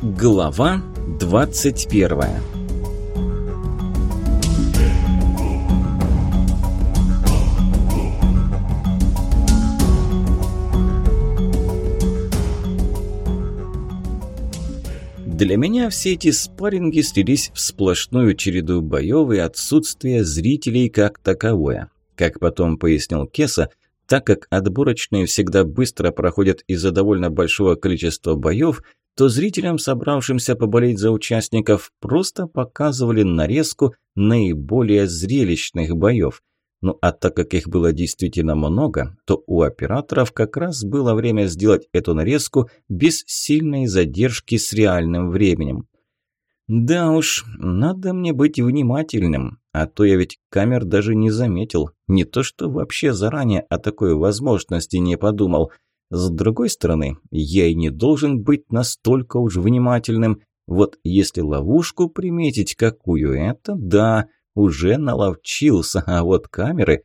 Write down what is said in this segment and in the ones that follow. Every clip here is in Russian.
Глава 21 Для меня все эти спарринги слились в сплошную череду боев и отсутствие зрителей как таковое. Как потом пояснил Кеса, так как отборочные всегда быстро проходят из-за довольно большого количества боев, то зрителям, собравшимся поболеть за участников, просто показывали нарезку наиболее зрелищных боев. Ну а так как их было действительно много, то у операторов как раз было время сделать эту нарезку без сильной задержки с реальным временем. Да уж, надо мне быть внимательным, а то я ведь камер даже не заметил, не то что вообще заранее о такой возможности не подумал – с другой стороны, я и не должен быть настолько уж внимательным. Вот если ловушку приметить какую, это да, уже наловчился, а вот камеры...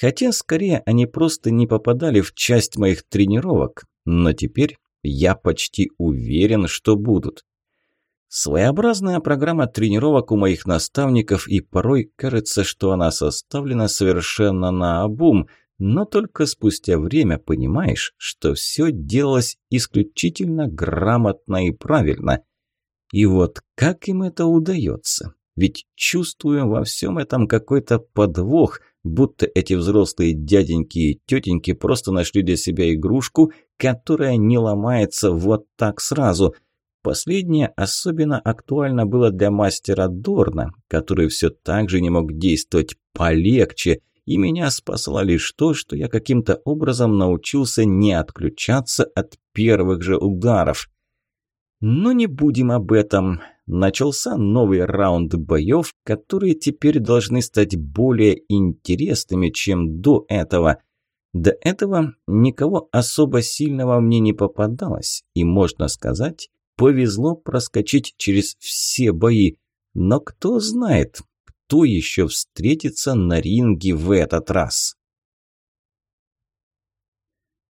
Хотя, скорее, они просто не попадали в часть моих тренировок, но теперь я почти уверен, что будут. Своеобразная программа тренировок у моих наставников, и порой кажется, что она составлена совершенно наобум, но только спустя время понимаешь, что все делалось исключительно грамотно и правильно. И вот как им это удается? Ведь чувствую во всем этом какой-то подвох, будто эти взрослые дяденьки и тетеньки просто нашли для себя игрушку, которая не ломается вот так сразу. Последнее особенно актуально было для мастера Дорна, который все так же не мог действовать полегче – и меня спасло лишь то, что я каким-то образом научился не отключаться от первых же ударов. Но не будем об этом. Начался новый раунд боев, которые теперь должны стать более интересными, чем до этого. До этого никого особо сильного мне не попадалось, и, можно сказать, повезло проскочить через все бои. Но кто знает, кто еще встретится на ринге в этот раз.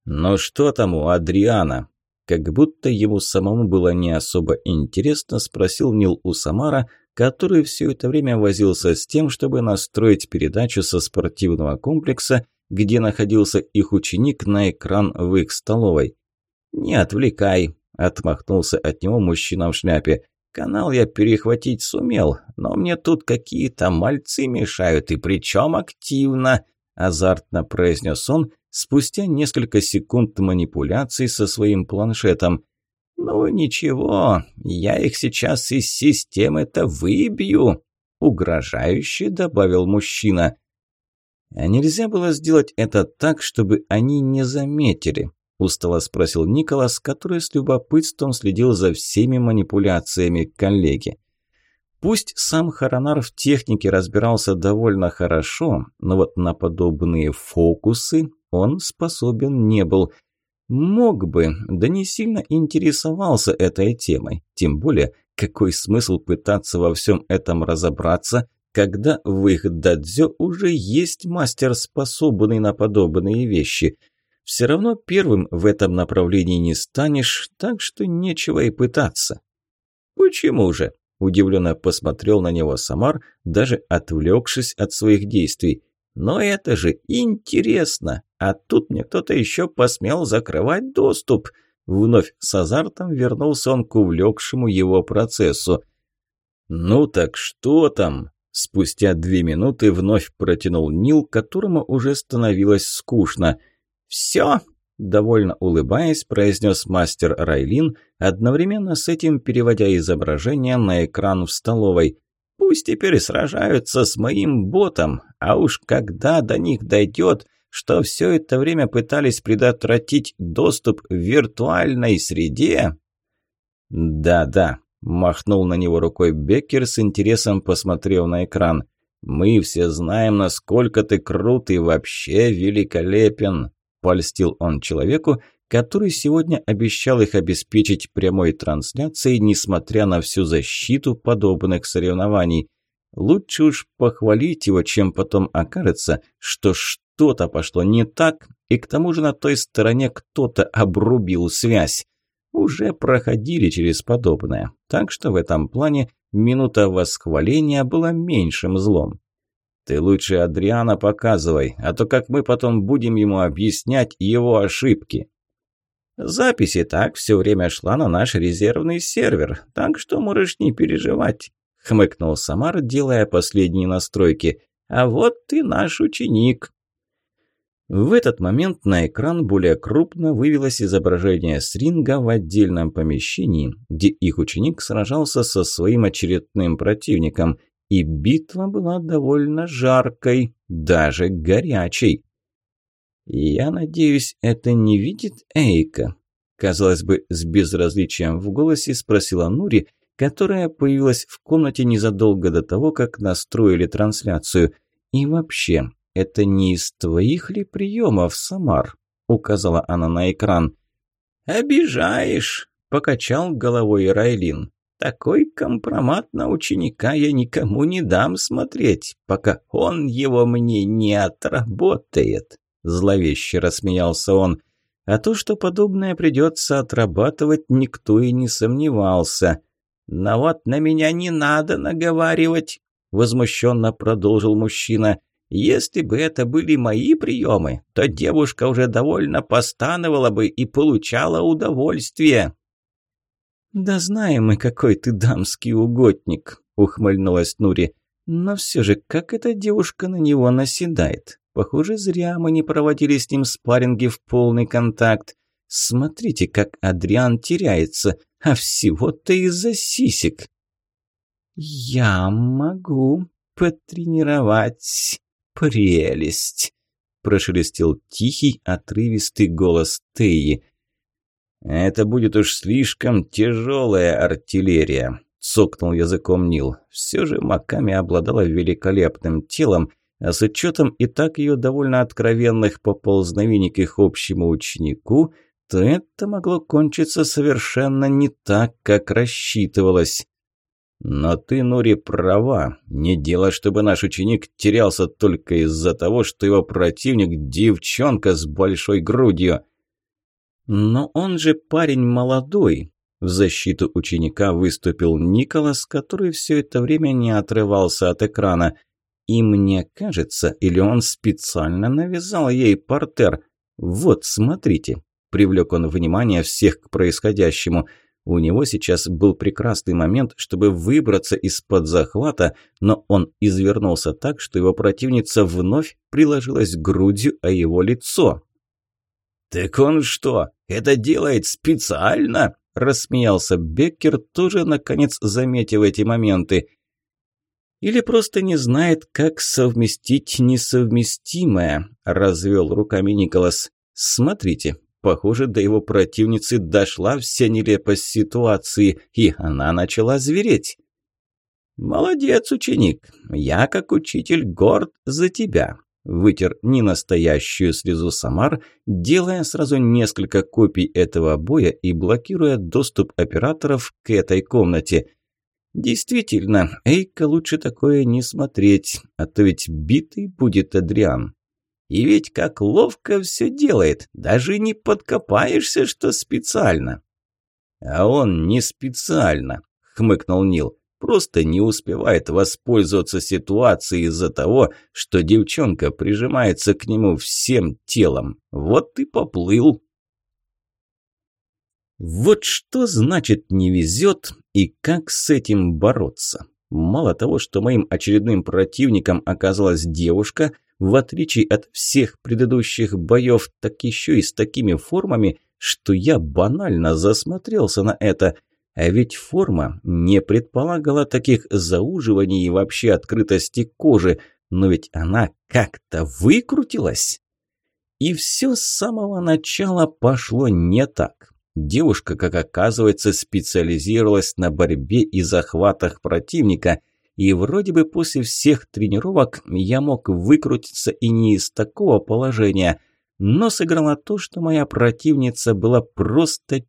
«Ну что там у Адриана?» Как будто ему самому было не особо интересно, спросил Нил у Самара, который все это время возился с тем, чтобы настроить передачу со спортивного комплекса, где находился их ученик, на экран в их столовой. «Не отвлекай», – отмахнулся от него мужчина в шляпе. Канал я перехватить сумел, но мне тут какие-то мальцы мешают, и причем активно», – азартно произнес он спустя несколько секунд манипуляций со своим планшетом. «Ну ничего, я их сейчас из системы-то выбью», – угрожающе добавил мужчина. А нельзя было сделать это так, чтобы они не заметили. – устало спросил Николас, который с любопытством следил за всеми манипуляциями коллеги. Пусть сам Харанар в технике разбирался довольно хорошо, но вот на подобные фокусы он способен не был. Мог бы, да не сильно интересовался этой темой. Тем более, какой смысл пытаться во всем этом разобраться, когда в их дадзё уже есть мастер, способный на подобные вещи – все равно первым в этом направлении не станешь, так что нечего и пытаться. «Почему же?» – удивленно посмотрел на него Самар, даже отвлекшись от своих действий. «Но это же интересно! А тут мне кто-то еще посмел закрывать доступ!» Вновь с азартом вернулся он к увлекшему его процессу. «Ну так что там?» Спустя две минуты вновь протянул Нил, которому уже становилось скучно – «Все!» – довольно улыбаясь, произнес мастер Райлин, одновременно с этим переводя изображение на экран в столовой. «Пусть теперь сражаются с моим ботом, а уж когда до них дойдет, что все это время пытались предотвратить доступ в виртуальной среде...» «Да-да», – махнул на него рукой Беккер с интересом, посмотрев на экран. «Мы все знаем, насколько ты крут и вообще великолепен. Польстил он человеку, который сегодня обещал их обеспечить прямой трансляцией, несмотря на всю защиту подобных соревнований. Лучше уж похвалить его, чем потом окажется, что что-то пошло не так, и к тому же на той стороне кто-то обрубил связь. уже проходили через подобное, так что в этом плане минута восхваления была меньшим злом. «Ты лучше Адриана показывай, а то как мы потом будем ему объяснять его ошибки?» Запись и так все время шла на наш резервный сервер, так что можешь не переживать», — хмыкнул Самар, делая последние настройки. «А вот ты наш ученик». В этот момент на экран более крупно вывелось изображение Сринга в отдельном помещении, где их ученик сражался со своим очередным противником, и битва была довольно жаркой, даже горячей. «Я надеюсь, это не видит Эйка?» Казалось бы, с безразличием в голосе спросила Нури, которая появилась в комнате незадолго до того, как настроили трансляцию. «И вообще, это не из твоих ли приемов, Самар?» – указала она на экран. «Обижаешь!» – покачал головой Райлин. «Такой компромат на ученика я никому не дам смотреть, пока он его мне не отработает». Зловеще рассмеялся он. А то, что подобное придется отрабатывать, никто и не сомневался. «Но вот на меня не надо наговаривать», – возмущенно продолжил мужчина. «Если бы это были мои приемы, то девушка уже довольно постановала бы и получала удовольствие». «Да знаем мы, какой ты дамский угодник», – ухмыльнулась Нури. «Но все же, как эта девушка на него наседает? Похоже, зря мы не проводили с ним спарринги в полный контакт. Смотрите, как Адриан теряется, а всего-то из-за сисек. «Я могу потренировать прелесть», – прошелестел тихий, отрывистый голос Теи. «Это будет уж слишком тяжелая артиллерия», – цокнул языком Нил. «Все же Маками обладала великолепным телом, а с учетом и так ее довольно откровенных поползновений к их общему ученику, то это могло кончиться совершенно не так, как рассчитывалось. Но ты, Нури, права. Не дело, чтобы наш ученик терялся только из-за того, что его противник – девчонка с большой грудью. Но он же парень молодой. В защиту ученика выступил Николас, который все это время не отрывался от экрана – и мне кажется, или он специально навязал ей портер. Вот, смотрите. Привлек он внимание всех к происходящему. У него сейчас был прекрасный момент, чтобы выбраться из-под захвата, но он извернулся так, что его противница вновь приложилась грудью о его лицо. «Так он что, это делает специально?» – рассмеялся Беккер, тоже, наконец, заметив эти моменты. Или просто не знает, как совместить несовместимое, развел руками Николас. Смотрите, похоже, до его противницы дошла вся нелепость ситуации, и она начала звереть. «Молодец, ученик! Я, как учитель, горд за тебя!» Вытер ненастоящую слезу Самар, делая сразу несколько копий этого боя и блокируя доступ операторов к этой комнате – Действительно, Эйка лучше такое не смотреть, а то ведь битый будет Адриан. И ведь как ловко все делает, даже не подкопаешься, что специально. А он не специально, хмыкнул Нил. Просто не успевает воспользоваться ситуацией из-за того, что девчонка прижимается к нему всем телом. Вот и поплыл. Вот что значит «не везет» и как с этим бороться. Мало того, что моим очередным противником оказалась девушка, в отличие от всех предыдущих боев, так еще и с такими формами, что я банально засмотрелся на это. А ведь форма не предполагала таких зауживаний и вообще открытости кожи, но ведь она как-то выкрутилась. И все с самого начала пошло не так. Девушка, как оказывается, специализировалась на борьбе и захватах противника, и вроде бы после всех тренировок я мог выкрутиться и не из такого положения, но сыграло то, что моя противница была просто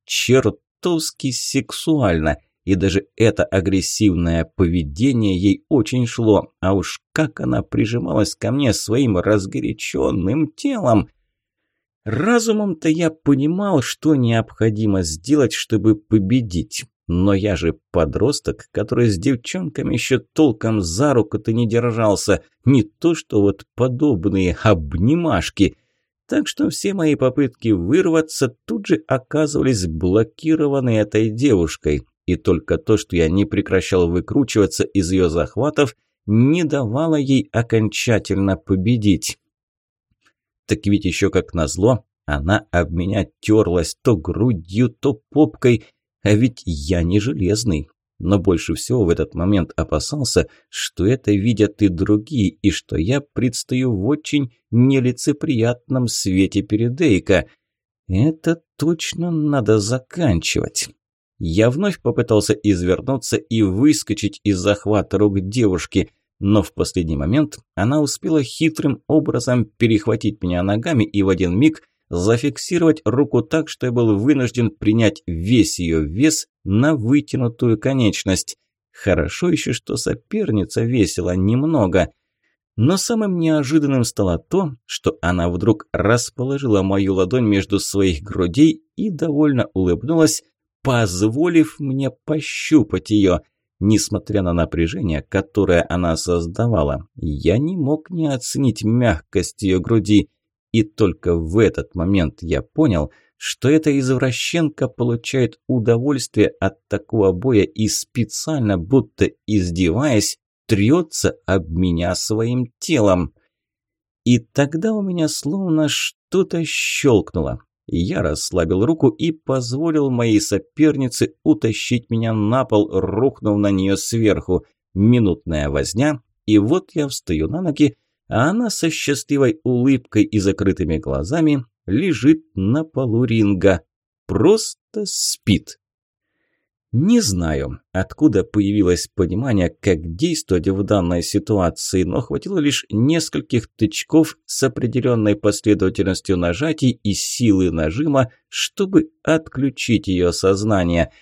чертовски сексуальна, и даже это агрессивное поведение ей очень шло, а уж как она прижималась ко мне своим разгоряченным телом – Разумом-то я понимал, что необходимо сделать, чтобы победить. Но я же подросток, который с девчонками еще толком за руку-то не держался. Не то что вот подобные обнимашки. Так что все мои попытки вырваться тут же оказывались блокированы этой девушкой. И только то, что я не прекращал выкручиваться из ее захватов, не давало ей окончательно победить. Так ведь еще как назло, она об меня терлась то грудью, то попкой – а ведь я не железный. Но больше всего в этот момент опасался, что это видят и другие, и что я предстаю в очень нелицеприятном свете перед Эйка. Это точно надо заканчивать. Я вновь попытался извернуться и выскочить из захвата рук девушки, но в последний момент она успела хитрым образом перехватить меня ногами и в один миг зафиксировать руку так, что я был вынужден принять весь ее вес на вытянутую конечность. Хорошо еще, что соперница весила немного. Но самым неожиданным стало то, что она вдруг расположила мою ладонь между своих грудей и довольно улыбнулась, позволив мне пощупать ее. Несмотря на напряжение, которое она создавала, я не мог не оценить мягкость ее груди. И только в этот момент я понял, что эта извращенка получает удовольствие от такого боя и специально, будто издеваясь, трется об меня своим телом. И тогда у меня словно что-то щелкнуло. Я расслабил руку и позволил моей сопернице утащить меня на пол, рухнув на нее сверху. Минутная возня, и вот я встаю на ноги, а она со счастливой улыбкой и закрытыми глазами лежит на полу ринга. Просто спит. Не знаю, откуда появилось понимание, как действовать в данной ситуации, но хватило лишь нескольких тычков с определенной последовательностью нажатий и силы нажима, чтобы отключить ее сознание –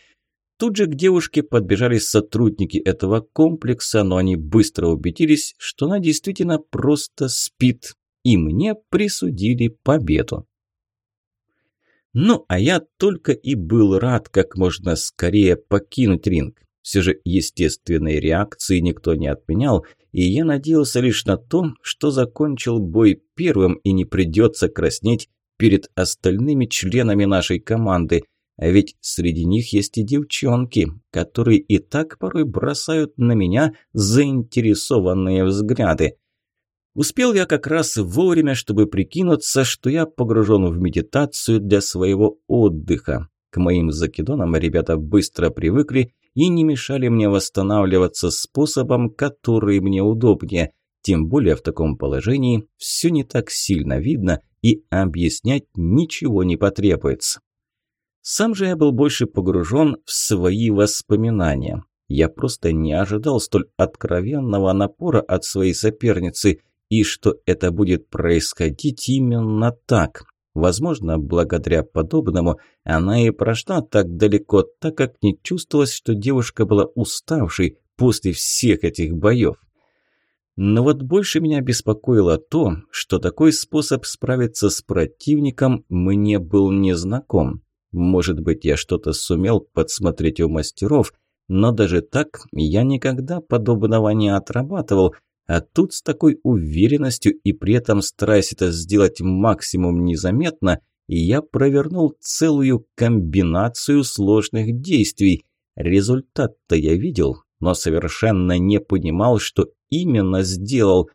Тут же к девушке подбежали сотрудники этого комплекса, но они быстро убедились, что она действительно просто спит, и мне присудили победу. Ну, а я только и был рад как можно скорее покинуть ринг. Все же естественной реакции никто не отменял, и я надеялся лишь на то, что закончил бой первым и не придется краснеть перед остальными членами нашей команды – ведь среди них есть и девчонки, которые и так порой бросают на меня заинтересованные взгляды. Успел я как раз вовремя, чтобы прикинуться, что я погружен в медитацию для своего отдыха. К моим закидонам ребята быстро привыкли и не мешали мне восстанавливаться способом, который мне удобнее. Тем более в таком положении все не так сильно видно и объяснять ничего не потребуется. Сам же я был больше погружен в свои воспоминания. Я просто не ожидал столь откровенного напора от своей соперницы, и что это будет происходить именно так. Возможно, благодаря подобному она и прошла так далеко, так как не чувствовалось, что девушка была уставшей после всех этих боев. Но вот больше меня беспокоило то, что такой способ справиться с противником мне был незнаком. Может быть, я что-то сумел подсмотреть у мастеров, но даже так я никогда подобного не отрабатывал, а тут с такой уверенностью и при этом стараясь это сделать максимум незаметно, я провернул целую комбинацию сложных действий. Результат-то я видел, но совершенно не понимал, что именно сделал.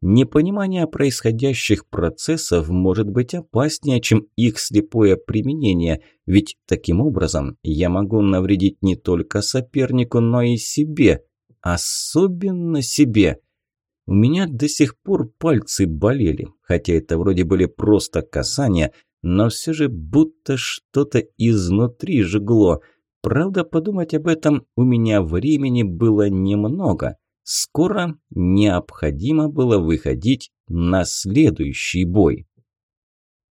Непонимание происходящих процессов может быть опаснее, чем их слепое применение, ведь таким образом я могу навредить не только сопернику, но и себе, особенно себе. У меня до сих пор пальцы болели, хотя это вроде были просто касания, но все же будто что-то изнутри жгло. Правда, подумать об этом у меня времени было немного – Скоро необходимо было выходить на следующий бой.